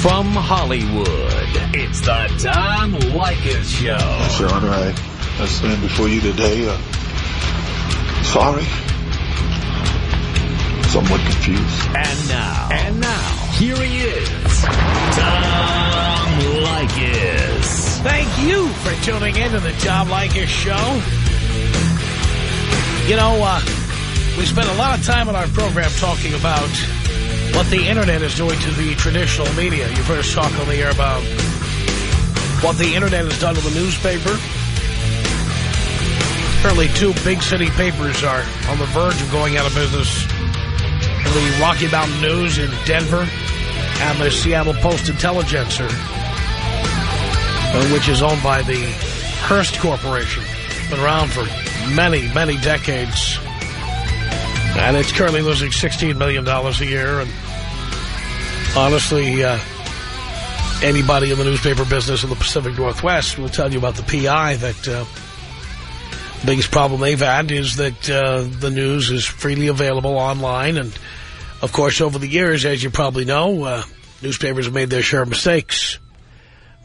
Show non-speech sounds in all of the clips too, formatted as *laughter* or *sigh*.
From Hollywood, it's the Tom Leykis Show. Your Honor, I, I stand before you today, uh, sorry. Somewhat confused. And now, and now, here he is, Tom Leykis. Thank you for tuning in to the Tom Leykis Show. You know, uh, we spent a lot of time on our program talking about what the Internet is doing to the traditional media. You've heard us talk on the air about what the Internet has done to the newspaper. Currently, two big city papers are on the verge of going out of business. The Rocky Mountain News in Denver and the Seattle Post-Intelligencer, which is owned by the Hearst Corporation. Been around for many, many decades. And it's currently losing $16 million a year. And honestly, uh, anybody in the newspaper business in the Pacific Northwest will tell you about the PI that uh, the biggest problem they've had is that uh, the news is freely available online. And, of course, over the years, as you probably know, uh, newspapers have made their share of mistakes.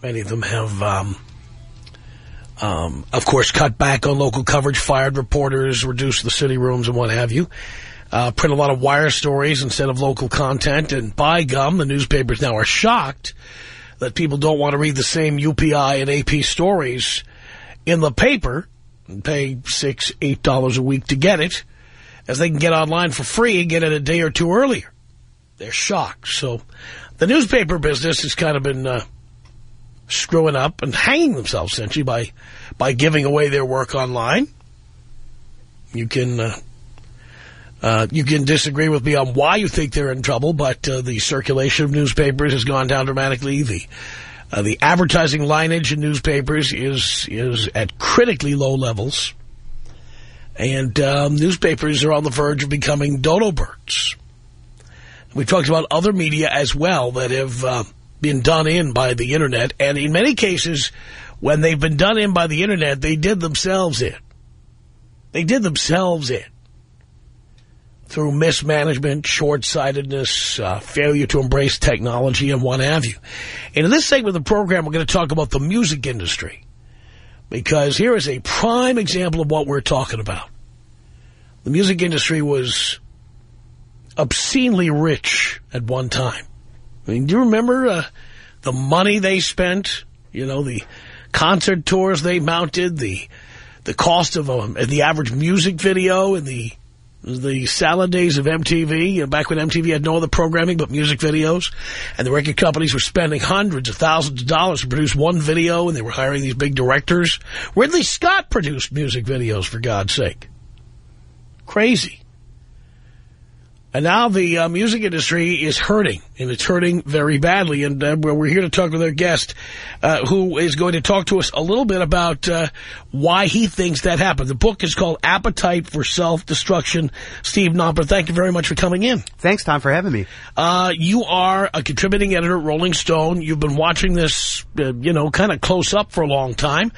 Many of them have... Um, um, of course, cut back on local coverage, fired reporters, reduced the city rooms and what have you. Uh, print a lot of wire stories instead of local content. And by gum, the newspapers now are shocked that people don't want to read the same UPI and AP stories in the paper and pay six, eight dollars a week to get it, as they can get online for free and get it a day or two earlier. They're shocked. So the newspaper business has kind of been... Uh, screwing up and hanging themselves essentially by by giving away their work online. You can uh, uh, you can disagree with me on why you think they're in trouble, but uh, the circulation of newspapers has gone down dramatically. The uh, the advertising lineage in newspapers is is at critically low levels, and um, newspapers are on the verge of becoming dodo birds. We talked about other media as well that have uh, been done in by the Internet. And in many cases, when they've been done in by the Internet, they did themselves in. They did themselves in. Through mismanagement, short-sightedness, uh, failure to embrace technology, and what have you. And in this segment of the program, we're going to talk about the music industry. Because here is a prime example of what we're talking about. The music industry was obscenely rich at one time. I mean, do you remember uh, the money they spent? You know, the concert tours they mounted, the the cost of um, the average music video in the the salad days of MTV, you know, back when MTV had no other programming but music videos, and the record companies were spending hundreds of thousands of dollars to produce one video, and they were hiring these big directors. Ridley Scott produced music videos, for God's sake. Crazy. And now the uh, music industry is hurting, and it's hurting very badly. And uh, we're here to talk with our guest, uh, who is going to talk to us a little bit about uh, why he thinks that happened. The book is called Appetite for Self-Destruction. Steve Knopper, thank you very much for coming in. Thanks, Tom, for having me. Uh, you are a contributing editor at Rolling Stone. You've been watching this, uh, you know, kind of close up for a long time.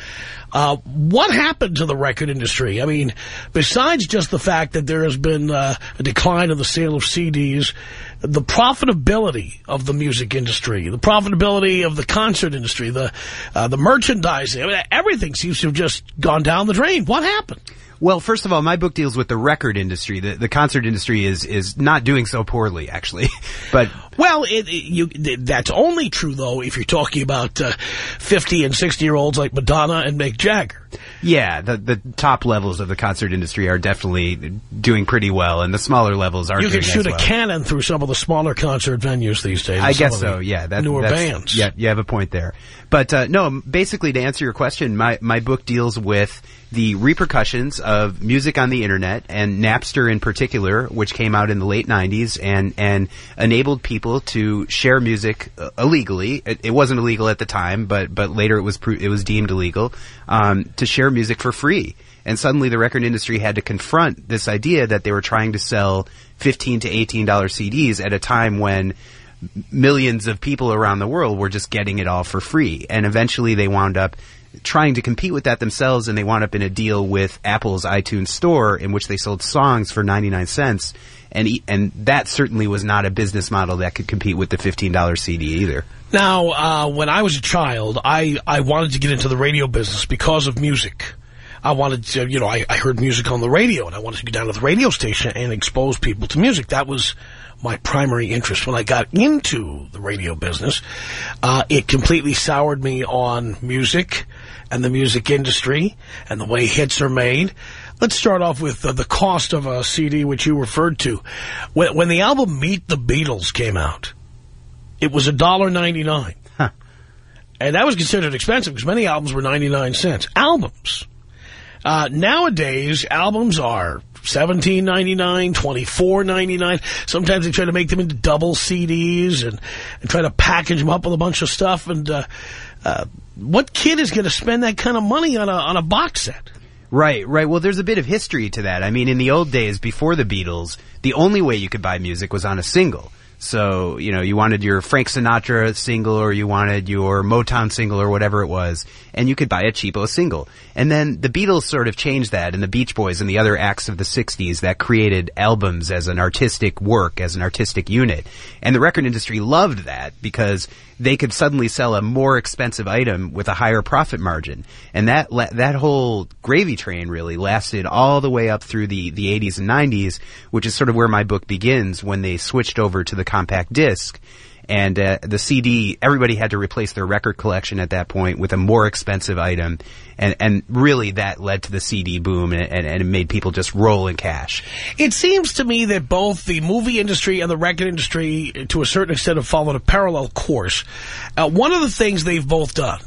Uh, what happened to the record industry? I mean, besides just the fact that there has been uh, a decline in the sale of CDs, the profitability of the music industry, the profitability of the concert industry, the uh, the merchandising, everything seems to have just gone down the drain. What happened? Well, first of all, my book deals with the record industry. The, the concert industry is is not doing so poorly, actually. *laughs* But well, it, you, that's only true though if you're talking about uh, 50 and 60 year olds like Madonna and Mick Jagger. Yeah, the the top levels of the concert industry are definitely doing pretty well, and the smaller levels are. You can shoot well. a cannon through some of the smaller concert venues these days. I guess so. Yeah, that, newer bands. Yeah, you have a point there. But uh, no, basically to answer your question, my my book deals with the repercussions of music on the internet and Napster in particular, which came out in the late '90s and and enabled people to share music uh, illegally. It, it, wasn't illegal at the time, but but later it was it was deemed illegal um, to share music for free. And suddenly the record industry had to confront this idea that they were trying to sell 15 to $18 CDs at a time when millions of people around the world were just getting it all for free. And eventually they wound up trying to compete with that themselves, and they wound up in a deal with Apple's iTunes Store, in which they sold songs for ninety nine cents, and e- and that certainly was not a business model that could compete with the fifteen dollar CD either. Now, uh, when I was a child, I, I wanted to get into the radio business because of music. I wanted to, you know, I, I heard music on the radio, and I wanted to go down to the radio station and expose people to music. That was my primary interest. When I got into the radio business, uh, it completely soured me on music and the music industry and the way hits are made. Let's start off with uh, the cost of a CD, which you referred to. When, when the album Meet the Beatles came out, it was $1.99. Huh. And that was considered expensive because many albums were 99 cents. Albums. Uh, nowadays, albums are $17.99, $24.99. Sometimes they try to make them into double CDs and, and try to package them up with a bunch of stuff. And uh, uh, what kid is going to spend that kind of money on a, on a box set? Right, right. Well, there's a bit of history to that. I mean, in the old days, before the Beatles, the only way you could buy music was on a single. So, you know, you wanted your Frank Sinatra single or you wanted your Motown single or whatever it was, and you could buy a cheapo single. And then the Beatles sort of changed that and the Beach Boys and the other acts of the 60s that created albums as an artistic work, as an artistic unit. And the record industry loved that because they could suddenly sell a more expensive item with a higher profit margin. And that, that whole gravy train really lasted all the way up through the, the 80s and 90s, which is sort of where my book begins when they switched over to the compact disc. And uh, the CD, everybody had to replace their record collection at that point with a more expensive item, and and really that led to the CD boom, and, and, and it made people just roll in cash. It seems to me that both the movie industry and the record industry, to a certain extent, have followed a parallel course. Uh, one of the things they've both done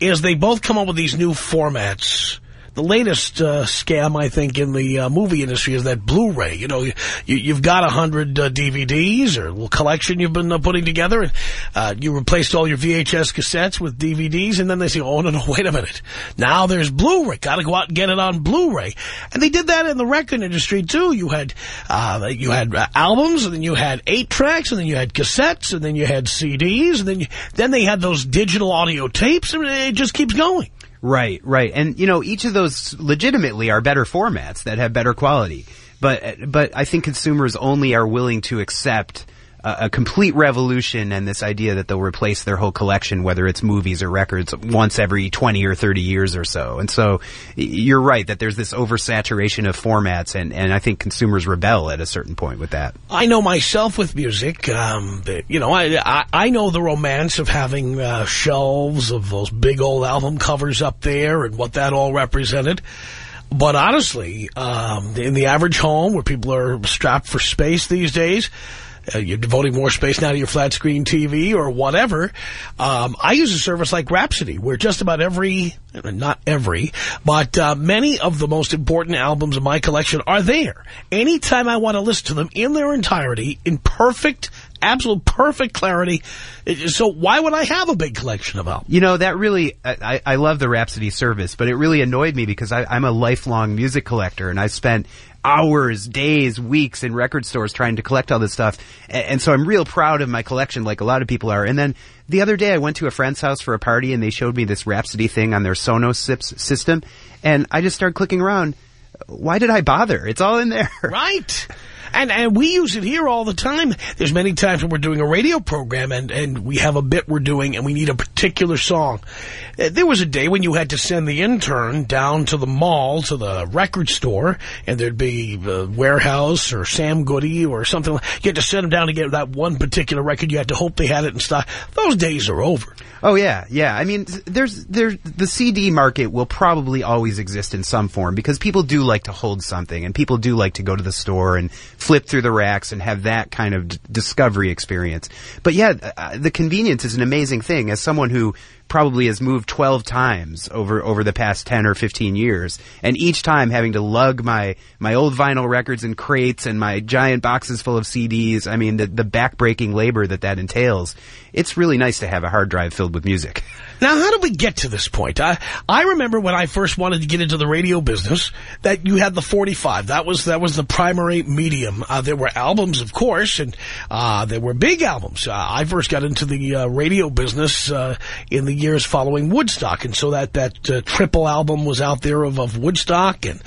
is they both come up with these new formats the latest uh, scam, I think, in the uh, movie industry is that Blu-ray. You know, you, you, have got a hundred uh, DVDs or a little collection you've been uh, putting together, and uh, you replaced all your VHS cassettes with DVDs, and then they say, oh, no, no, *laughs* wait a minute. Now there's Blu-ray. Got to go out and get it on Blu-ray. And they did that in the record industry, too. You had uh, you had albums, and then you had eight tracks, and then you had cassettes, and then you had CDs, and then you, then they had those digital audio tapes, and it just keeps going. Right, right. And, you know, each of those legitimately are better formats that have better quality. But, but I think consumers only are willing to accept a, complete revolution and this idea that they'll replace their whole collection, whether it's movies or records, once every 20 or 30 years or so. And so you're right that there's this oversaturation of formats, and, and I think consumers rebel at a certain point with that. I know myself with music, um, you know, I, I, I, know the romance of having uh, shelves of those big old album covers up there and what that all represented. But honestly, um, in the average home where people are strapped for space these days, uh, you're devoting more space now to your flat screen TV or whatever. Um, I use a service like Rhapsody where just about every, not every, but uh, many of the most important albums in my collection are there. Anytime I want to listen to them in their entirety, in perfect absolute perfect clarity. So why would I have a big collection of albums? You know, that really, I, I love the Rhapsody service, but it really annoyed me because I, I'm a lifelong music collector and I've spent hours, days, weeks in record stores trying to collect all this stuff. And, and, so I'm real proud of my collection like a lot of people are. And then the other day I went to a friend's house for a party and they showed me this Rhapsody thing on their Sonos system. And I just started clicking around. Why did I bother? It's all in there. Right. *laughs* And and we use it here all the time. There's many times when we're doing a radio program and, and we have a bit we're doing and we need a particular song. Uh, there was a day when you had to send the intern down to the mall, to the record store, and there'd be a Wherehouse or Sam Goody or something. You had to send them down to get that one particular record. You had to hope they had it in stock. Those days are over. Oh yeah, yeah. I mean, there's there's the CD market will probably always exist in some form because people do like to hold something and people do like to go to the store and flip through the racks and have that kind of d- discovery experience. But yeah, uh, the convenience is an amazing thing. As someone who probably has moved 12 times over over the past 10 or 15 years and each time having to lug my my old vinyl records in crates and my giant boxes full of CDs I mean the the backbreaking labor that that entails it's really nice to have a hard drive filled with music Now, how did we get to this point? I, I remember when I first wanted to get into the radio business that you had the 45. That was that was the primary medium. Uh, there were albums, of course, and uh, there were big albums. Uh, I first got into the uh, radio business uh, in the the years following Woodstock. And so that, that uh, triple album was out there of, of Woodstock. And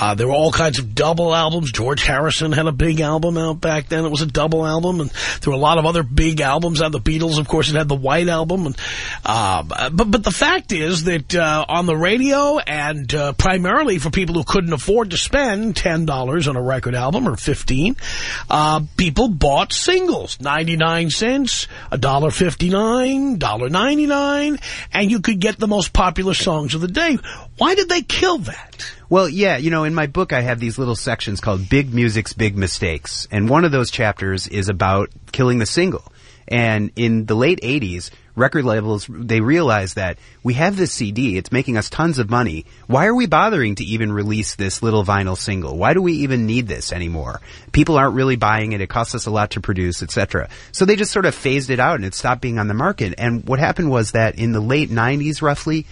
uh, there were all kinds of double albums. George Harrison had a big album out back then. It was a double album. And there were a lot of other big albums out. The Beatles, of course, it had the White Album. And uh, But, but the fact is that uh, on the radio and uh, primarily for people who couldn't afford to spend $10 on a record album or 15 uh, people bought singles, 99 cents, $1.59, $1.99, and you could get the most popular songs of the day. Why did they kill that? Well, yeah, you know, in my book I have these little sections called Big Music's Big Mistakes, and one of those chapters is about killing the single. And in the late 80s, record labels, they realized that we have this CD, it's making us tons of money. Why are we bothering to even release this little vinyl single? Why do we even need this anymore? People aren't really buying it, it costs us a lot to produce, etc. So they just sort of phased it out and it stopped being on the market. And what happened was that in the late 90s roughly,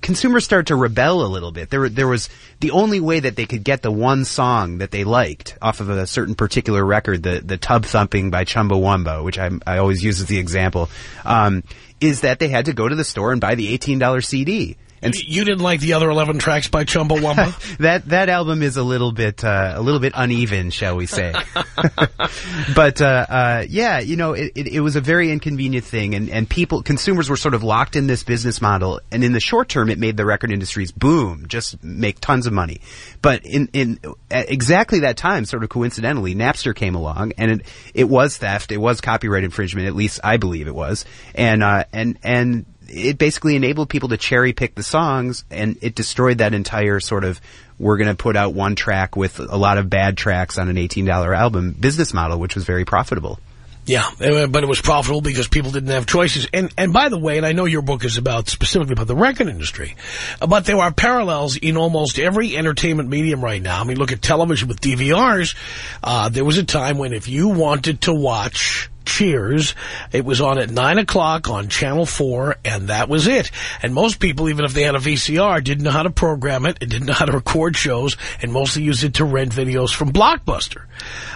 consumers started to rebel a little bit. There, there was the only way that they could get the one song that they liked off of a certain particular record, the the Tub Thumping by Chumbawamba, which I, I always use as the example, um, is that they had to go to the store and buy the eighteen dollar CD. And you didn't like the other eleven tracks by Chumbawamba? *laughs* that that album is a little bit uh, a little bit uneven, shall we say? *laughs* but uh, uh, yeah, you know, it, it, it, was a very inconvenient thing, and and people consumers were sort of locked in this business model, and in the short term, it made the record industries boom, just make tons of money. But in in exactly that time, sort of coincidentally, Napster came along, and it it was theft, it was copyright infringement, at least I believe it was, and uh, and and it basically enabled people to cherry pick the songs and it destroyed that entire sort of we're going to put out one track with a lot of bad tracks on an $18 album business model, which was very profitable. Yeah, but it was profitable because people didn't have choices. And and by the way, and I know your book is about specifically about the record industry, but there are parallels in almost every entertainment medium right now. I mean, look at television with DVRs. Uh, there was a time when if you wanted to watch Cheers. It was on at 9 o'clock on Channel 4, and that was it. And most people, even if they had a VCR, didn't know how to program it, and didn't know how to record shows, and mostly used it to rent videos from Blockbuster.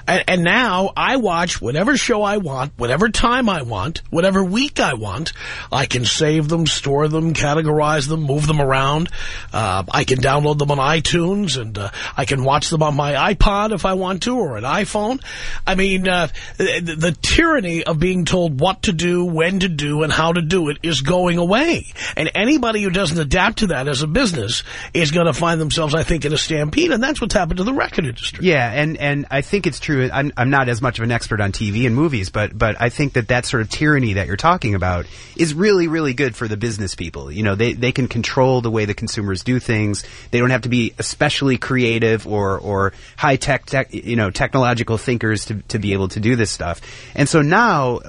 And, and now I watch whatever show I want, whatever time I want, whatever week I want. I can save them, store them, categorize them, move them around. Uh, I can download them on iTunes, and uh, I can watch them on my iPod if I want to, or an iPhone. I mean, uh, the, the tyranny of being told what to do, when to do, and how to do it is going away. And anybody who doesn't adapt to that as a business is going to find themselves, I think, in a stampede, and that's what's happened to the record industry. Yeah, and, and I think it's true. I'm, I'm not as much of an expert on TV and movies, but, but I think that that sort of tyranny that you're talking about is really, really good for the business people. You know, they, they can control the way the consumers do things. They don't have to be especially creative or, or high tech, tech you know, technological thinkers to, to be able to do this stuff. And so now,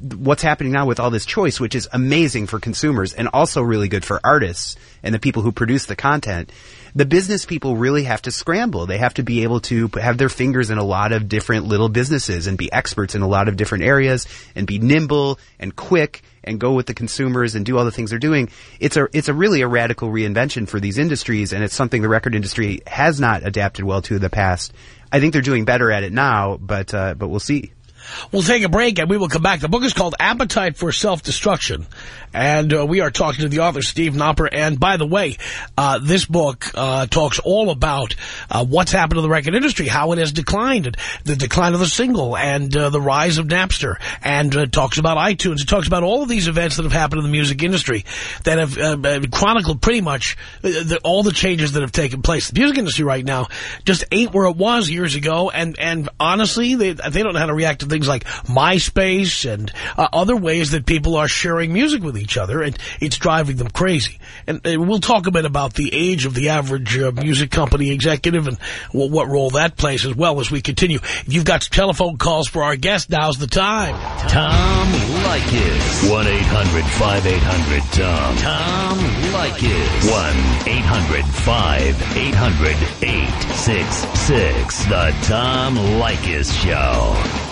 what's happening now with all this choice, which is amazing for consumers and also really good for artists and the people who produce the content, the business people really have to scramble. They have to be able to have their fingers in a lot of different little businesses and be experts in a lot of different areas and be nimble and quick and go with the consumers and do all the things they're doing. It's a it's a really a radical reinvention for these industries and it's something the record industry has not adapted well to in the past. I think they're doing better at it now, but uh, but we'll see. We'll take a break and we will come back. The book is called Appetite for Self-Destruction. And uh, we are talking to the author, Steve Knopper. And by the way, uh, this book uh, talks all about uh, what's happened to the record industry, how it has declined, the decline of the single, and uh, the rise of Napster. And uh, talks about iTunes. It talks about all of these events that have happened in the music industry that have chronicled pretty much the, all the changes that have taken place. The music industry right now just ain't where it was years ago. And, and honestly, they, they don't know how to react to things like MySpace and other ways that people are sharing music with each other, and it's driving them crazy. And, and we'll talk a bit about the age of the average uh, music company executive and what, what role that plays as well as we continue. If you've got telephone calls for our guest, now's the time. Tom Leykis. 1-800-5800-TOM. Tom Leykis. 1-800-5800-866. The Tom Leykis Show.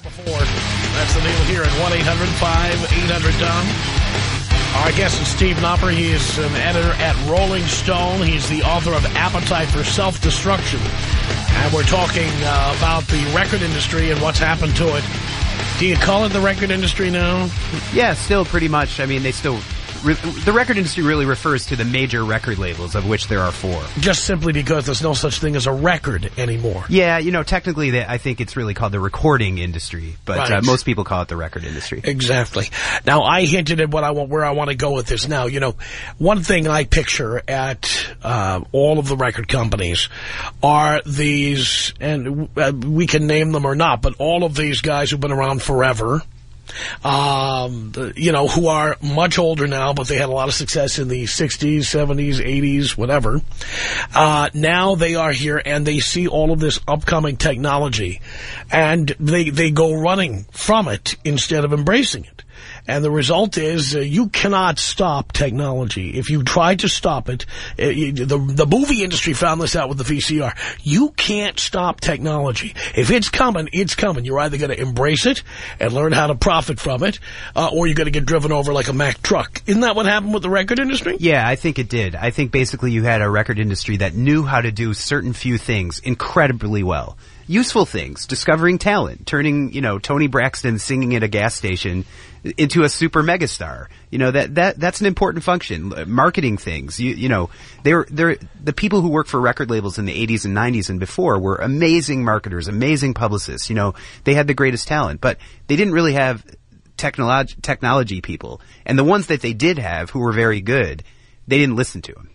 Before. That's the deal here at 1-800-5800-TOM. Our guest is Steve Knopper. He is an editor at Rolling Stone. He's the author of Appetite for Self-Destruction. And we're talking uh, about the record industry and what's happened to it. Do you call it the record industry now? Yeah, still pretty much. I mean, they still re- the record industry really refers to the major record labels, of which there are four. Just simply because there's no such thing as a record anymore. Yeah, you know, technically, they, I think it's really called the recording industry, but Right. uh, most people call it the record industry. Exactly. Now, I hinted at what I want, where I want to go with this. Now, you know, one thing I picture at uh, all of the record companies are these, and uh, we can name them or not, but all of these guys who've been around forever. Um, you know, who are much older now, but they had a lot of success in the 60s, 70s, 80s, whatever. Uh, now they are here and they see all of this upcoming technology and they, they go running from it instead of embracing it. And the result is uh, you cannot stop technology. If you try to stop it, uh, you, the, the movie industry found this out with the VCR. You can't stop technology. If it's coming, it's coming. You're either going to embrace it and learn how to profit from it, uh, or you're going to get driven over like a Mack truck. Isn't that what happened with the record industry? Yeah, I think it did. I think basically you had a record industry that knew how to do certain few things incredibly well. Useful things, discovering talent, turning, you know, Toni Braxton singing at a gas station into a super megastar. You know, that, that, that's an important function. Marketing things, you, you know, they're, they're, the people who worked for record labels in the 80s and 90s and before were amazing marketers, amazing publicists. You know, they had the greatest talent, but they didn't really have technology, technology people. And the ones that they did have who were very good, they didn't listen to them.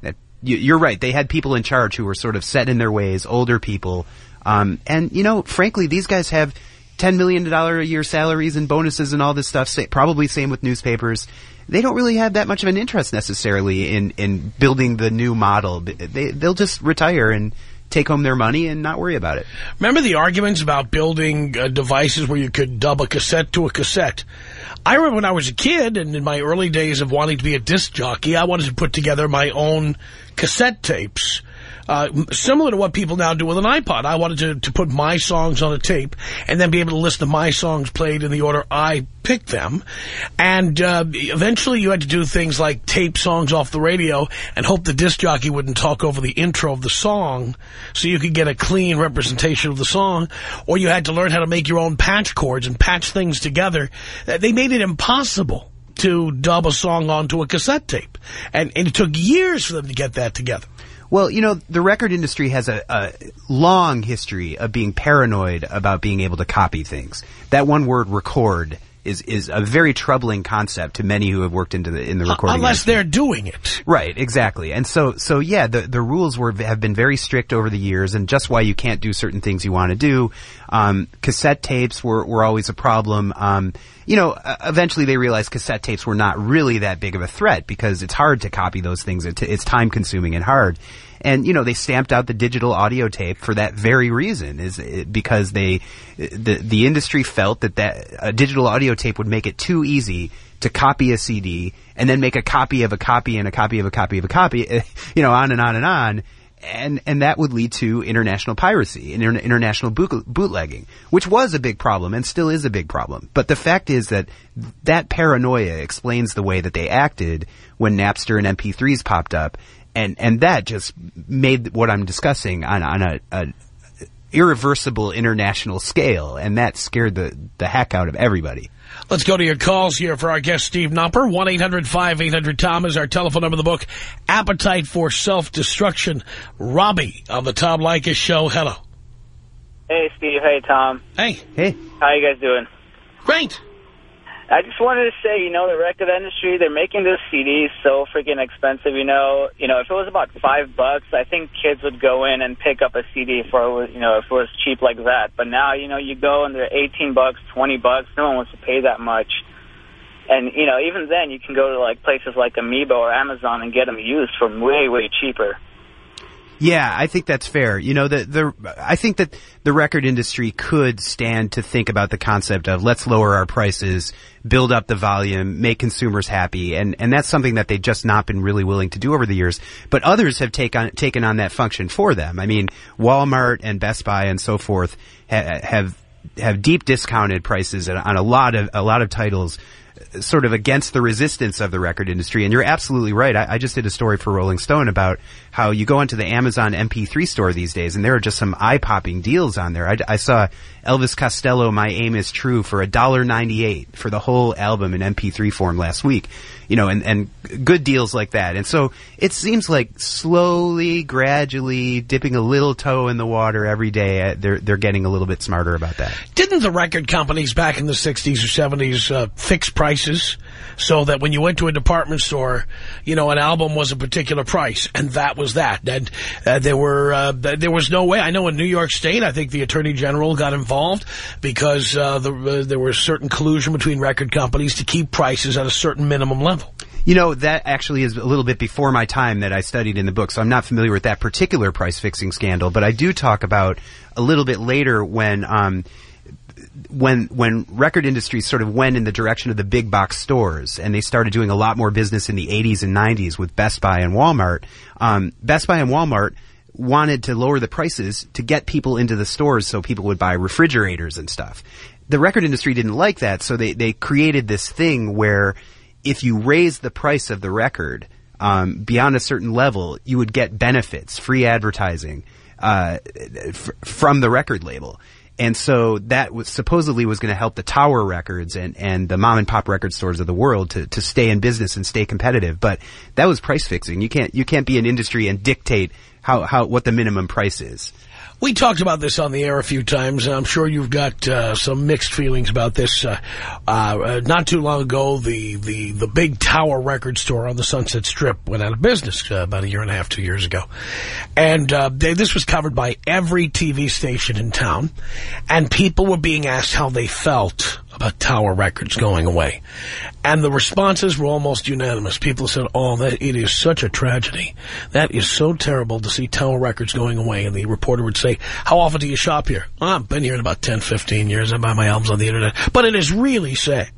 That, you, you're right. They had people in charge who were sort of set in their ways, older people. Um, and you know, frankly, these guys have ten million dollar a year salaries and bonuses and all this stuff. Sa- probably same with newspapers. They don't really have that much of an interest necessarily in in building the new model. They they'll just retire and take home their money and not worry about it. Remember the arguments about building uh, devices where you could dub a cassette to a cassette? I remember when I was a kid and in my early days of wanting to be a disc jockey, I wanted to put together my own cassette tapes. Uh, similar to what people now do with an iPod. I wanted to, to put my songs on a tape and then be able to listen to my songs played in the order I picked them. And uh, eventually you had to do things like tape songs off the radio and hope the disc jockey wouldn't talk over the intro of the song so you could get a clean representation of the song. Or you had to learn how to make your own patch cords and patch things together. Uh, They made it impossible to dub a song onto a cassette tape. And, and it took years for them to get that together. Well, you know, the record industry has a, a long history of being paranoid about being able to copy things. That one word, record, is is a very troubling concept to many who have worked into the in the recording. Unless industry. they're doing it. Right, exactly. And so, so yeah, the, the rules were, have been very strict over the years and just why you can't do certain things you want to do. Um, cassette tapes were, were always a problem. Um, you know, eventually they realized cassette tapes were not really that big of a threat because it's hard to copy those things. It's time consuming and hard. And, you know, they stamped out the digital audio tape for that very reason is eh, because they, eh, the, the industry felt that that, a digital audio tape would make it too easy to copy a CD and then make a copy of a copy and a copy of a copy of a copy, eh, you know, on and on and on. And, and that would lead to international piracy and inter- international boot- bootlegging, which was a big problem and still is a big problem. But the fact is that that paranoia explains the way that they acted when Napster and MP3s popped up. And, and that just made what I'm discussing on, on a, a irreversible international scale. And that scared the, the heck out of everybody. Let's go to your calls here for our guest, Steve Knopper. 1-800-5800-TOM is our telephone number in the book. Appetite for Self-Destruction. Robbie of the Tom Leykis Show. Hello. Hey, Steve. Hey, Tom. Hey. Hey. How you guys doing? Great. I just wanted to say, you know, the record industry, they're making this CDs so freaking expensive, you know. You know, if it was about five bucks, I think kids would go in and pick up a CD for, you know, if it was cheap like that. But now, you know, you go and they're 18 bucks, 20 bucks. No one wants to pay that much. And, you know, even then, you can go to, like, places like Amoeba or Amazon and get them used for way, way cheaper. Yeah, I think that's fair. You know, the the I think that the record industry could stand to think about the concept of let's lower our prices, build up the volume, make consumers happy, and and that's something that they've just not been really willing to do over the years. But others have taken taken on that function for them. I mean, Walmart and Best Buy and so forth ha- have have deep discounted prices on a lot of a lot of titles sort of against the resistance of the record industry. And you're absolutely right. I, I just did a story for Rolling Stone about how you go into the Amazon MP3 store these days, and there are just some eye-popping deals on there. I, I saw Elvis Costello, "My Aim Is True" for a dollar ninety-eight for the whole album in MP3 form last week. You know, and and good deals like that. And so it seems like slowly, gradually, dipping a little toe in the water every day, uh, they're they're getting a little bit smarter about that. Didn't the record companies back in the 60s or 70s uh, fix prices so that when you went to a department store, you know, an album was a particular price, and that was that. And uh, there were uh, there was no way. I know in New York State, I think the Attorney General got involved because uh, the, uh, there was certain collusion between record companies to keep prices at a certain minimum level. You know, that actually is a little bit before my time that I studied in the book, so I'm not familiar with that particular price fixing scandal, but I do talk about a little bit later when, um, when when record industries sort of went in the direction of the big box stores and they started doing a lot more business in the 80s and 90s with Best Buy and Walmart, um, Best Buy and Walmart wanted to lower the prices to get people into the stores so people would buy refrigerators and stuff. The record industry didn't like that, so they, they created this thing where if you raise the price of the record um, beyond a certain level, you would get benefits, free advertising uh, f- from the record label. And so that was supposedly was going to help the Tower Records and, and the mom and pop record stores of the world to, to stay in business and stay competitive. But that was price fixing. You can't you can't be an industry and dictate how, how what the minimum price is. We talked about this on the air a few times. And I'm sure you've got uh, some mixed feelings about this. Uh, uh, not too long ago, the, the, the big Tower record store on the Sunset Strip went out of business uh, about a year and a half, two years ago. And uh, they, this was covered by every TV station in town. And people were being asked how they felt about Tower Records going away. And the responses were almost unanimous. People said, oh, that it is such a tragedy. That is so terrible to see Tower Records going away. And the reporter would say, how often do you shop here? Oh, I've been here in about 10, 15 years. I buy my albums on the Internet. But it is really sad.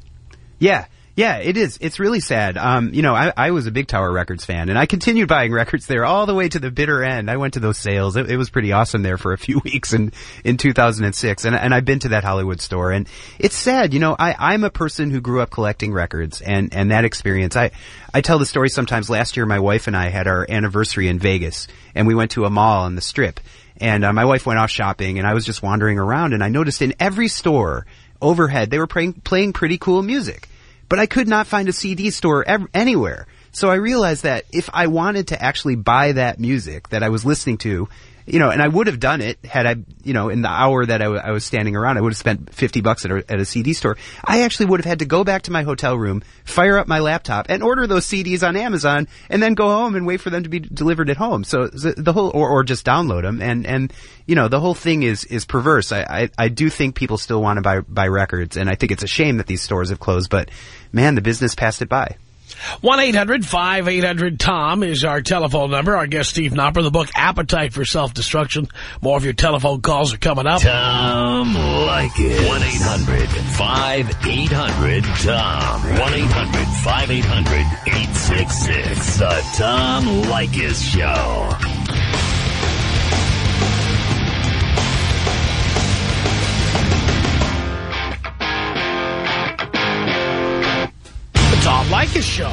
Yeah. Yeah, it is. It's really sad. Um, you know, I, I was a big Tower Records fan, and I continued buying *laughs* records there all the way to the bitter end. I went to those sales. It, it was pretty awesome there for a few *laughs* weeks in, in 2006, and, and I've been to that Hollywood store, and it's sad. You know, I, I'm a person who grew up collecting records, and, and that experience, I, I tell the story sometimes. Last year, my wife and I had our anniversary in Vegas, and we went to a mall on the Strip, and uh, my wife went off shopping, and I was just wandering around, and I noticed in every store overhead, they were playing, playing pretty cool music but I could not find a CD store ev- anywhere. So I realized that if I wanted to actually buy that music that I was listening to, you know, and I would have done it had I, you know, in the hour that I, w- I was standing around, I would have spent 50 bucks at a, at a CD store. I actually would have had to go back to my hotel room, fire up my laptop, and order those CDs on Amazon, and then go home and wait for them to be delivered at home. So the whole, or, or just download them, and, and, you know, the whole thing is, is perverse. I, I, I do think people still want to buy, buy records, and I think it's a shame that these stores have closed, but man, the business passed it by. 1-800-5800-TOM is our telephone number. Our guest, Steve Knopper, the book Appetite for Self-Destruction. More of your telephone calls are coming up. Tom Leykis. 1-800-5800-TOM. 1-800-5800-866. The Tom Leykis Show. Tom Show.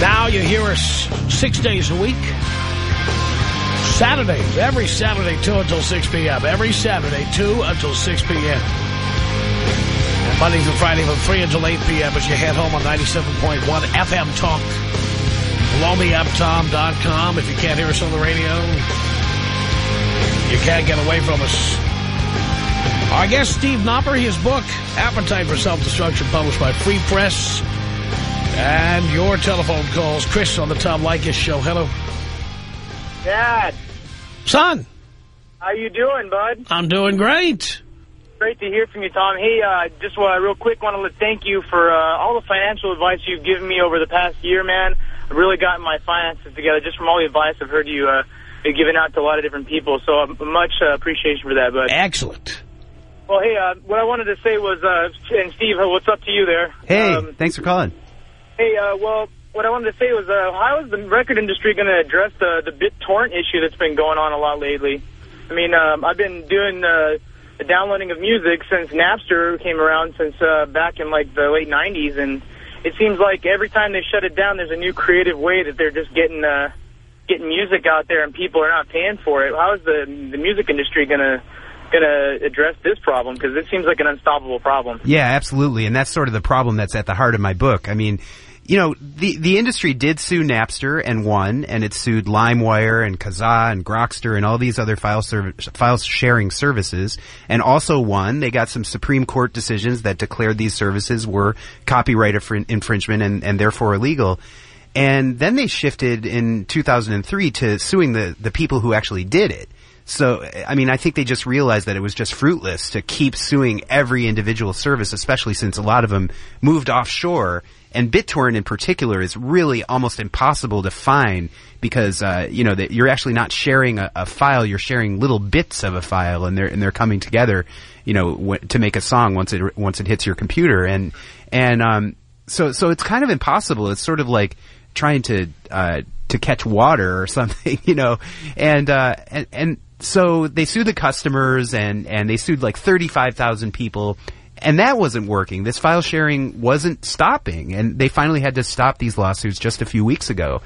Now you hear us six days a week. Saturdays, every Saturday, 2 until 6 p.m. Every Saturday, 2 until 6 p.m. Monday through Friday from 3 until 8 p.m. as you head home on 97.1 FM Talk. Below the app, tom.com. If you can't hear us on the radio, you can't get away from us. Our guest, Steve Knopper, his book, Appetite for Self-Destruction, published by Free Press. And your telephone calls. Chris on the Tom Leykis Show. Hello. Dad, Son, how you doing, bud? I'm doing great. Great to hear from you, Tom. Hey, uh, just uh, real quick, want to thank you for uh, all the financial advice you've given me over the past year, man. I've really gotten my finances together just from all the advice I've heard you uh, giving out to a lot of different people. So um, much uh, appreciation for that, bud. Excellent. Well, hey, uh, what I wanted to say was, uh, and Steve, what's up to you there? Hey, Um, thanks for calling. Hey, uh, well, what I wanted to say was, uh, how is the record industry going to address the the BitTorrent issue that's been going on a lot lately? I mean, um, I've been doing uh, the downloading of music since Napster came around since uh, back in like the late 90s. And it seems like every time they shut it down, there's a new creative way that they're just getting uh, getting music out there and people are not paying for it. How is the the music industry going to going to address this problem? Because it seems like an unstoppable problem. Yeah, absolutely. And that's sort of the problem that's at the heart of my book. I mean, you know, the, the industry did sue Napster and won, and it sued LimeWire and Kazaa and Grokster and all these other file file sharing services, and also won. They got some Supreme Court decisions that declared these services were copyright infr- infringement and, and therefore illegal. And then they shifted in 2003 to suing the, the people who actually did it. So, I mean, I think they just realized that it was just fruitless to keep suing every individual service, especially since a lot of them moved offshore. And BitTorrent in particular is really almost impossible to find because, uh, you know, that you're actually not sharing a, a, file, you're sharing little bits of a file and they're, and they're coming together, you know, w- to make a song once it, once it hits your computer. And, and, um, so, so it's kind of impossible. It's sort of like, trying to uh, to catch water or *laughs* something, you know, and uh, and and so they sued the customers and and they sued like thirty five thousand people. And that wasn't working. This file sharing wasn't stopping, and they finally had to stop these lawsuits just a few weeks ago.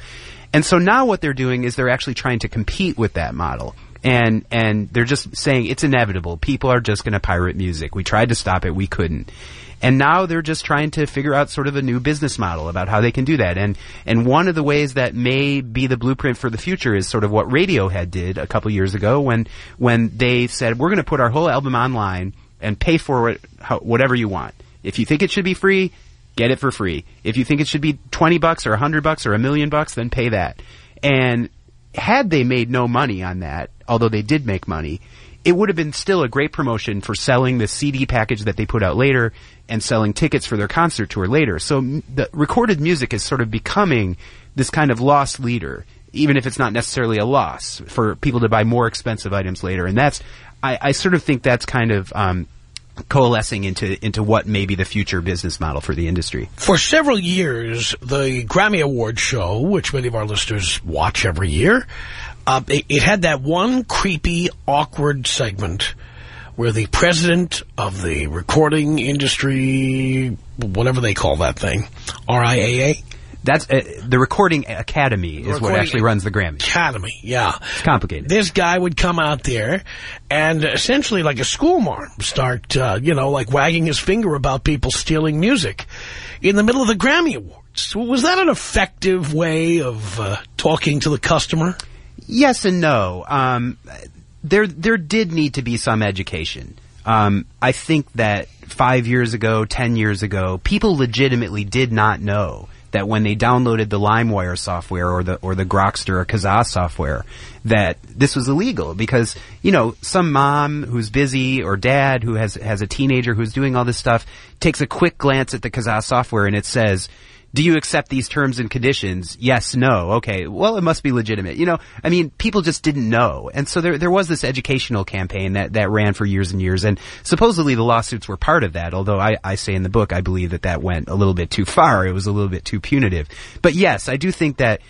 And so now what they're doing is they're actually trying to compete with that model. And and they're just saying it's inevitable. People are just going to pirate music. We tried to stop it, we couldn't. And now they're just trying to figure out sort of a new business model about how they can do that. And, and one of the ways that may be the blueprint for the future is sort of what Radiohead did a couple years ago when, when they said, we're going to put our whole album online and pay for it whatever you want. If you think it should be free, get it for free. If you think it should be 20 bucks or 100 bucks or a million bucks, then pay that. And had they made no money on that, although they did make money, it would have been still a great promotion for selling the CD package that they put out later and selling tickets for their concert tour later. So the recorded music is sort of becoming this kind of loss leader, even if it's not necessarily a loss for people to buy more expensive items later. And that's, I, I sort of think that's kind of, um, coalescing into into what may be the future business model for the industry. For several years, the Grammy Award show, which many of our listeners watch every year, uh, it, it, had that one creepy, awkward segment where the president of the recording industry, whatever they call that thing, RIAA? That's uh, the Recording Academy is recording what actually runs the Grammy. Academy, yeah. It's complicated. This guy would come out there and essentially like a schoolmarm start, uh, you know, like wagging his finger about people stealing music in the middle of the Grammy Awards. Was that an effective way of uh, talking to the customer? Yes and no. Um, there there did need to be some education. Um, I think that five years ago, ten years ago, people legitimately did not know that when they downloaded the LimeWire software or the or the Grokster or Kazaa software, that this was illegal because you know some mom who's busy or dad who has has a teenager who's doing all this stuff takes a quick glance at the Kazaa software and it says do you accept these terms and conditions? Yes, no. Okay. Well, it must be legitimate. You know, I mean, people just didn't know. And so there, there was this educational campaign that, that ran for years and years. And supposedly the lawsuits were part of that. Although I, I say in the book, I believe that that went a little bit too far. It was a little bit too punitive. But yes, I do think that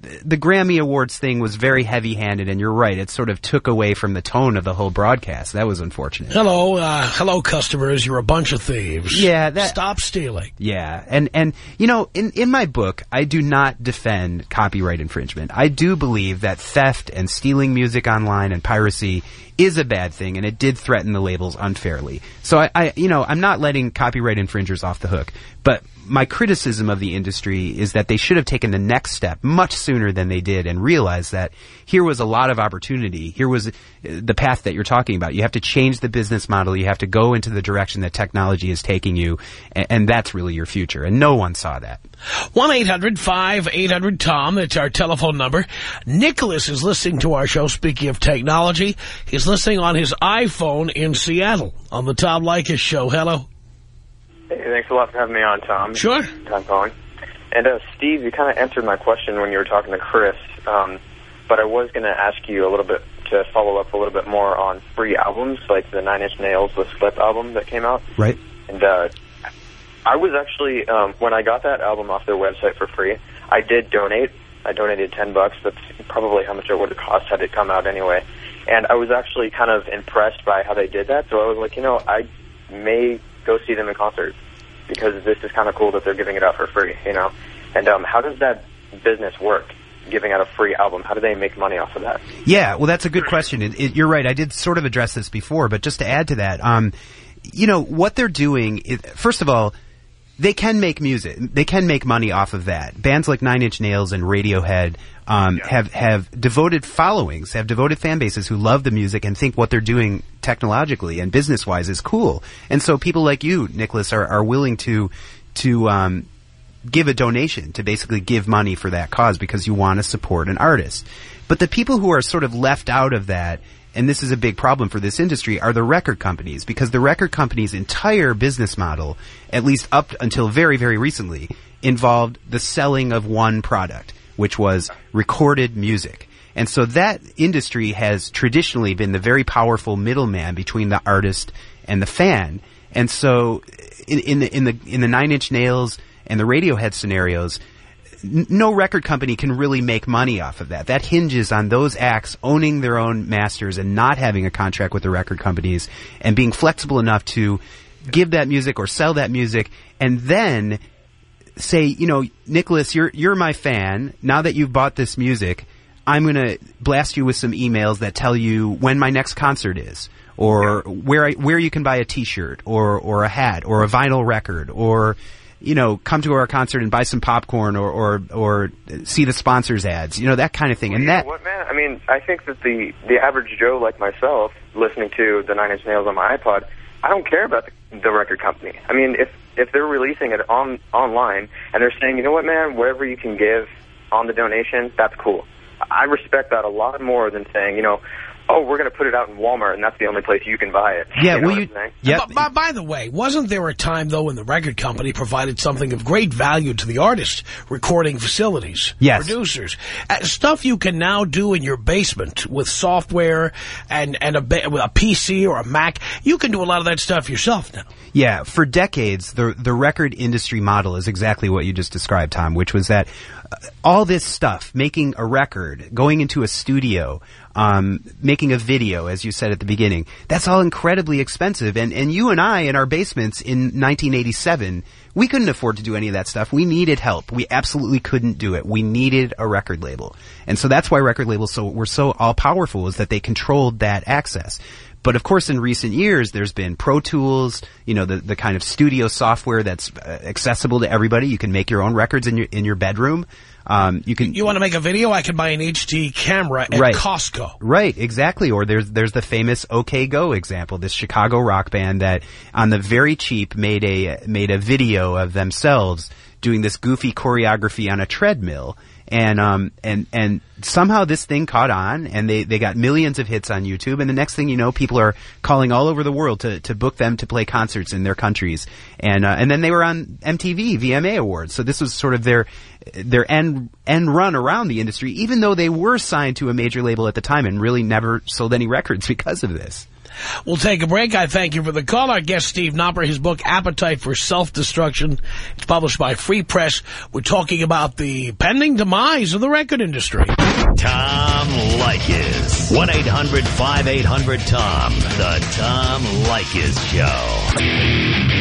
the Grammy Awards thing was very heavy-handed, and you're right. It sort of took away from the tone of the whole broadcast. That was unfortunate. Hello, uh, hello, customers. You're a bunch of thieves. Yeah, that, stop stealing. Yeah, and and you know, in in my book, I do not defend copyright infringement. I do believe that theft and stealing music online and piracy is a bad thing, and it did threaten the labels unfairly. So I, I you know, I'm not letting copyright infringers off the hook, but my criticism of the industry is that they should have taken the next step much sooner than they did and realized that here was a lot of opportunity. Here was uh, the path that you're talking about. You have to change the business model. You have to go into the direction that technology is taking you, and, and that's really your future. And no one saw that. 1-800-5800-TOM. That's our telephone number. Nicholas is listening to our show, speaking of technology. He's listening on his iPhone in Seattle on the Tom Leykis show. Hello. Thanks a lot for having me on, Tom. Sure. Tom calling. And uh, Steve, you kind of answered my question when you were talking to Chris, um, but I was going to ask you a little bit to follow up a little bit more on free albums, like the Nine Inch Nails The Slip album that came out. Right. And uh, I was actually, um, when I got that album off their website for free, I did donate. I donated 10 bucks. That's probably how much it would have cost had it come out anyway. And I was actually kind of impressed by how they did that. So I was like, you know, I may go see them in concert because this is kind of cool that they're giving it out for free, you know. And um, how does that business work? Giving out a free album, how do they make money off of that? Yeah, well, that's a good question. It, it, you're right. I did sort of address this before, but just to add to that, um, you know, what they're doing is, first of all, they can make music. They can make money off of that. Bands like Nine Inch Nails and Radiohead um, yeah. have have devoted followings, have devoted fan bases who love the music and think what they're doing technologically and business wise is cool. And so people like you, Nicholas, are, are willing to to um, give a donation to basically give money for that cause because you want to support an artist. But the people who are sort of left out of that and this is a big problem for this industry, are the record companies. Because the record company's entire business model, at least up until very, very recently, involved the selling of one product, which was recorded music. And so that industry has traditionally been the very powerful middleman between the artist and the fan. And so in, in the, in the, in the Nine Inch Nails and the Radiohead scenarios, no record company can really make money off of that. That hinges on those acts owning their own masters and not having a contract with the record companies and being flexible enough to give that music or sell that music and then say, you know, Nicholas, you're you're my fan. Now that you've bought this music, I'm going to blast you with some emails that tell you when my next concert is or where I, where you can buy a t-shirt or or a hat or a vinyl record or you know, come to our concert and buy some popcorn or or or see the sponsors ads, you know, that kind of thing. Well, and that what man? I mean, I think that the the average Joe like myself listening to the Nine Inch Nails on my iPod, I don't care about the, the record company. I mean, if if they're releasing it on online and they're saying, you know what, man, whatever you can give on the donation, that's cool. I respect that a lot more than saying, you know, oh, we're going to put it out in Walmart, and that's the only place you can buy it. Yeah, you know well, you, yeah. By, by, the way, wasn't there a time, though, when the record company provided something of great value to the artist, recording facilities, yes. producers, uh, stuff you can now do in your basement with software and, and a, a PC or a Mac. You can do a lot of that stuff yourself now. Yeah, for decades, the the record industry model is exactly what you just described, Tom, which was that all this stuff, making a record, going into a studio, um, making a video, as you said at the beginning, that's all incredibly expensive. And, and you and I in our basements in 1987, we couldn't afford to do any of that stuff. We needed help. We absolutely couldn't do it. We needed a record label. And so that's why record labels so, were so all powerful is that they controlled that access. But of course, in recent years, there's been Pro Tools, you know, the, the kind of studio software that's uh, accessible to everybody. You can make your own records in your in your bedroom. Um, you can. You want to make a video? I can buy an HD camera at right. Costco. Right, exactly. Or there's there's the famous OK Go example, this Chicago rock band that on the very cheap made a made a video of themselves doing this goofy choreography on a treadmill and um and and somehow this thing caught on and they they got millions of hits on YouTube. And the next thing you know people are calling all over the world to to book them to play concerts in their countries. And uh, and then they were on MTV VMA awards. So this was sort of their their end end run around the industry even though they were signed to a major label at the time and really never sold any *laughs* records because of this We'll take a break. I thank you for the call. Our guest, Steve Knopper, his book, Appetite for Self-Destruction. It's published by Free Press. We're talking about the pending demise of the record industry. Tom Leykis. 1-800-5800-TOM. The Tom Leykis Show.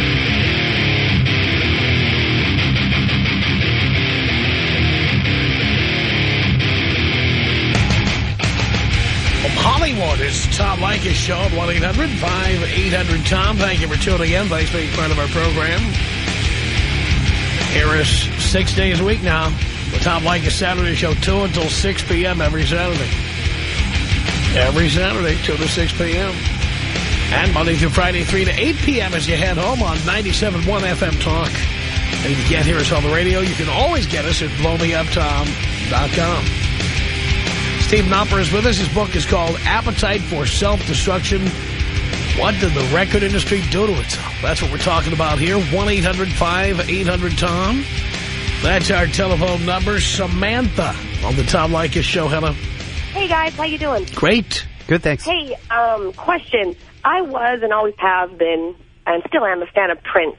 It's Tom Leykis show at 1-800-5800-TOM. Thank you for tuning in. Thanks for being part of our program. Here is six days a week now. The Tom Leykis Saturday show, 2 until 6 p.m. every Saturday. Every Saturday, 2 to 6 p.m. And Monday through Friday, 3 to 8 p.m. as you head home on 97.1 FM Talk. And you can't hear us on the radio, you can always get us at blowmeuptom.com. Steve Knopper is with us. His book is called Appetite for Self-Destruction. What did the record industry do to itself? That's what we're talking about here. 1-800-5800-TOM. That's our telephone number. Samantha on the Tom Leykis show. Hello. Hey, guys. How you doing? Great. Good, thanks. Hey, um, question. I was and always have been and still am a fan of Prince.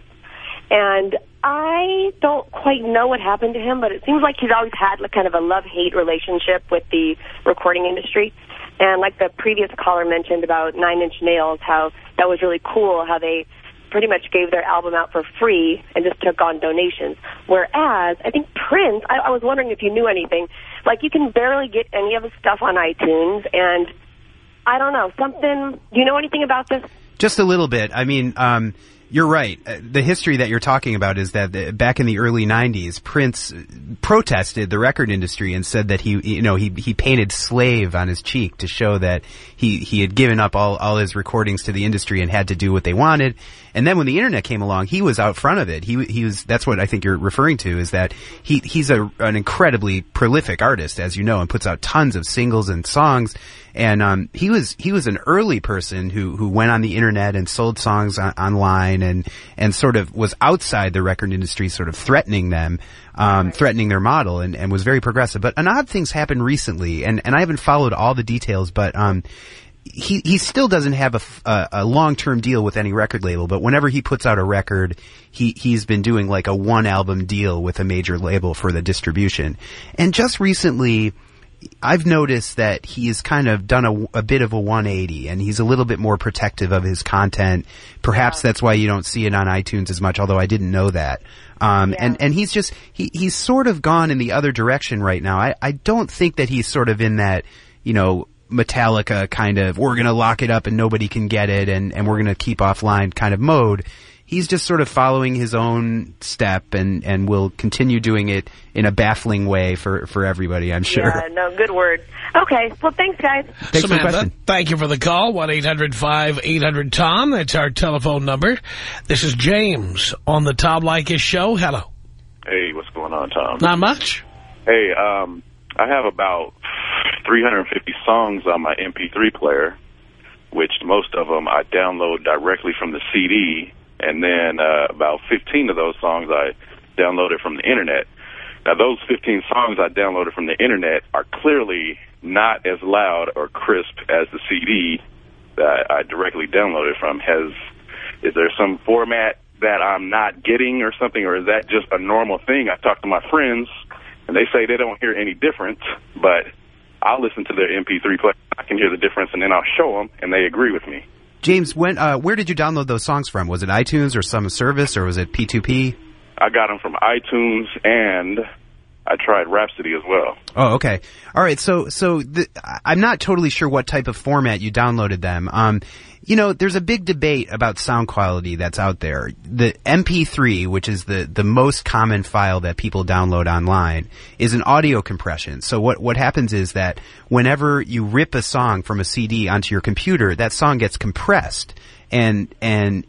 And I don't quite know what happened to him, but it seems like he's always had like kind of a love-hate relationship with the recording industry. And like the previous caller mentioned about Nine Inch Nails, how that was really cool, how they pretty much gave their album out for free and just took on donations. Whereas, I think Prince, I, I was wondering if you knew anything, like you can barely get any of his stuff on iTunes, and I don't know, something, do you know anything about this? Just a little bit. I mean, um, you're right. Uh, The history that you're talking about is that the, back in the early '90s, Prince protested the record industry and said that he, you know, he he painted "slave" on his cheek to show that he he had given up all all his recordings to the industry and had to do what they wanted. And then when the internet came along, he was out front of it. He he was. That's what I think you're referring to is that he he's a an incredibly prolific artist, as you know, and puts out tons of singles and songs. And um, he was he was an early person who who went on the internet and sold songs on, online and and sort of was outside the record industry, sort of threatening them, um, threatening their model, and, and was very progressive. But an odd thing's happened recently, and and I haven't followed all the details, but um, he he still doesn't have a a long term deal with any record label, but whenever he puts out a record, he he's been doing like a one album deal with a major label for the distribution. And just recently, I've noticed that he's kind of done a, a bit of a 180, and he's a little bit more protective of his content. Perhaps that's why you don't see it on iTunes as much, although I didn't know that. Um, and, and he's just, he, he's sort of gone in the other direction right now. I, I don't think that he's sort of in that, you know, Metallica kind of, we're gonna lock it up and nobody can get it and, and we're gonna keep offline kind of mode. He's just sort of following his own step and, and will continue doing it in a baffling way for, for everybody, I'm sure. Yeah, no, good word. Okay, well, thanks, guys. Thanks for the question. thank you for the call. 1-800-5800-TOM. That's our telephone number. This is James on the Tom Leykis Show. Hello. Hey, what's going on, Tom? Not much. Hey, um, I have about 350 songs on my MP3 player, which most of them I download directly from the CD, and then uh, about 15 of those songs I downloaded from the internet. Now, those 15 songs I downloaded from the internet are clearly not as loud or crisp as the CD that I directly downloaded from. Has is there some format that I'm not getting or something, or is that just a normal thing? I talk to my friends, and they say they don't hear any difference, but I'll listen to their MP3 player. I can hear the difference, and then I'll show them, and they agree with me. James, when, uh, where did you download those songs from? Was it iTunes or some service or was it P2P? I got them from iTunes, and I tried Rhapsody as well. Oh, okay. All right. So, so the, I'm not totally sure what type of format you downloaded them. Um, you know, there's a big debate about sound quality that's out there. The MP3, which is the, the most common file that people download online, is an audio compression. So what, what happens is that whenever you rip a song from a CD onto your computer, that song gets compressed and, and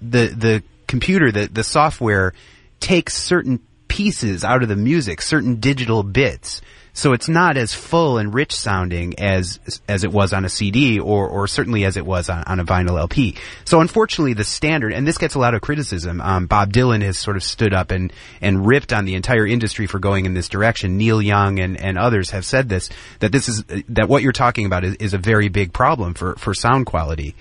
the, the computer, the, the software takes certain pieces out of the music, certain digital bits. So it's not as full and rich sounding as as it was on a CD or or certainly as it was on, on a vinyl LP. So unfortunately, the standard and this gets a lot of criticism. Um, Bob Dylan has sort of stood up and and ripped on the entire industry for going in this direction. Neil Young and and others have said this that this is that what you're talking about is, is a very big problem for for sound quality.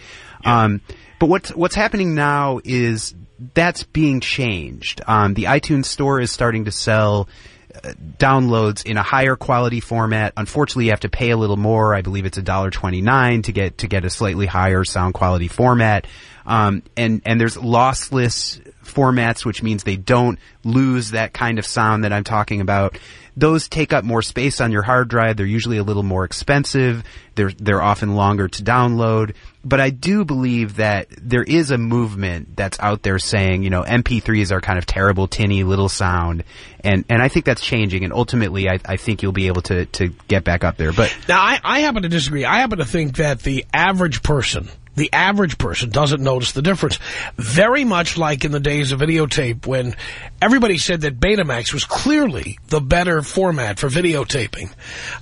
Um, but what's what's happening now is that's being changed. Um, the iTunes store is starting to sell uh, downloads in a higher quality format. Unfortunately, you have to pay a little more. I believe it's a dollar twenty nine to get to get a slightly higher sound quality format. Um, and and there's lossless formats, which means they don't lose that kind of sound that I'm talking about. Those take up more space on your hard drive. They're usually a little more expensive. They're they're often longer to download. But I do believe that there is a movement that's out there saying, you know, MP3s are kind of terrible, tinny, little sound, and and I think that's changing. And ultimately, I, I think you'll be able to to get back up there. But Now, I, I happen to disagree. I happen to think that the average person, the average person doesn't notice the difference. Very much like in the days of videotape when everybody said that Betamax was clearly the better format for videotaping.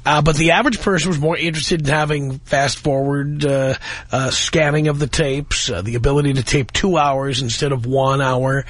Uh, but the average person was more interested in having fast-forward uh, uh, scanning of the tapes, uh, the ability to tape two hours instead of one hour.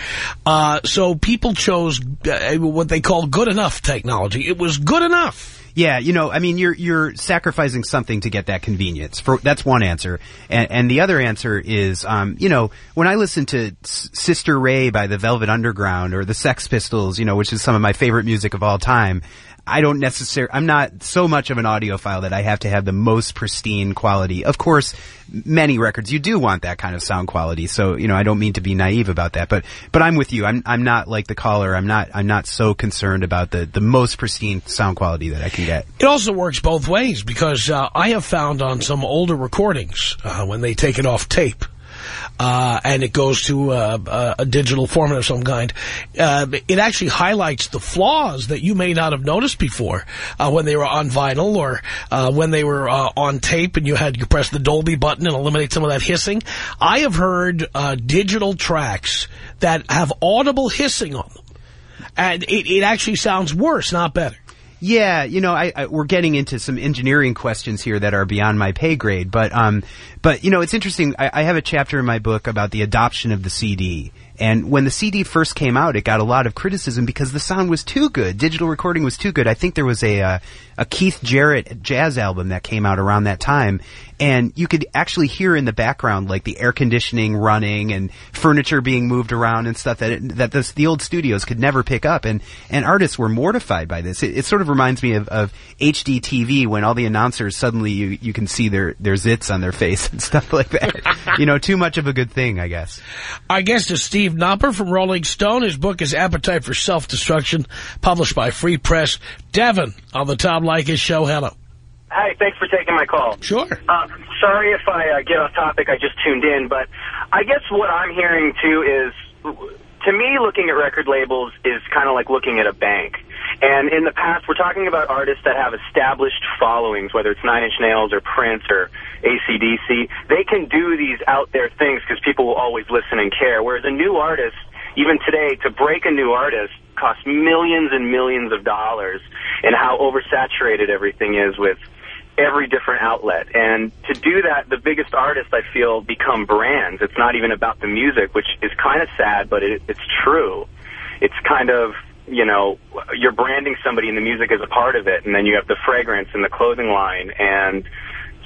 Uh, so people chose uh, what they call good enough technology. It was good enough. Yeah, you know, I mean, you're you're sacrificing something to get that convenience. For that's one answer, and, and the other answer is, um, you know, when I listen to S- Sister Ray by the Velvet Underground or the Sex Pistols, you know, which is some of my favorite music of all time. I don't necessarily, I'm not so much of an audiophile that I have to have the most pristine quality. Of course, many records, you do want that kind of sound quality. So, you know, I don't mean to be naive about that, but, but I'm with you. I'm, I'm not like the caller. I'm not, I'm not so concerned about the, the most pristine sound quality that I can get. It also works both ways because uh, I have found on some older recordings uh, when they take it off tape, uh, and it goes to uh, a digital format of some kind, uh, it actually highlights the flaws that you may not have noticed before uh, when they were on vinyl or uh, when they were uh, on tape and you had you press the Dolby button and eliminate some of that hissing. I have heard digital tracks that have audible hissing on them. And it, it actually sounds worse, not better. Yeah, you know, I, I, we're getting into some engineering questions here that are beyond my pay grade, but um, but you know, it's interesting. I, I have a chapter in my book about the adoption of the CD, and when the CD first came out, it got a lot of criticism because the sound was too good. Digital recording was too good. I think there was a uh, a Keith Jarrett jazz album that came out around that time, and you could actually hear in the background like the air conditioning running and furniture being moved around and stuff that it, that this, the old studios could never pick up. And and artists were mortified by this. It, it sort of reminds me of, of HD TV when all the announcers suddenly you you can see their their zits on their face and *laughs* stuff like that. you know, too much of a good thing, I guess. Our guest is Steve Knopper from Rolling Stone. His book is Appetite for Self-Destruction, published by Free Press. Devin on the Tom Leykis show. Hello. Hi, thanks for taking my call. Sure. Uh, sorry if I uh, get off topic. I just tuned in, but I guess what I'm hearing too is, to me, looking at record labels is kind of like looking at a bank. And in the past, we're talking about artists that have established followings, whether it's Nine Inch Nails or Prince or ACDC. They can do these out there things because people will always listen and care. Whereas a new artist, even today, to break a new artist costs millions and millions of dollars and how oversaturated everything is with every different outlet. And to do that, the biggest artists, I feel, become brands. It's not even about the music, which is kind of sad, but it, it's true. It's kind of, you know, you're branding somebody and the music is a part of it, and then you have the fragrance and the clothing line, and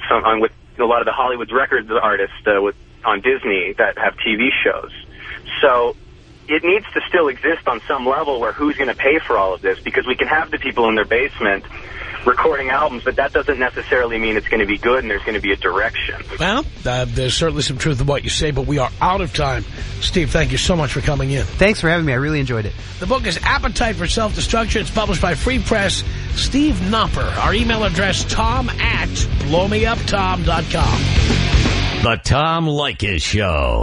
some, with a lot of the Hollywood records artists uh, with on Disney that have TV shows. So it needs to still exist on some level where who's going to pay for all of this because we can have the people in their basement recording albums, but that doesn't necessarily mean it's going to be good and there's going to be a direction. Well, uh, there's certainly some truth in what you say, but we are out of time. Steve, thank you so much for coming in. Thanks for having me. I really enjoyed it. The book is Appetite for Self-Destruction. It's published by Free Press. Steve Knopper. Our email address, tom at blowmeuptom.com. The Tom Leykis Show.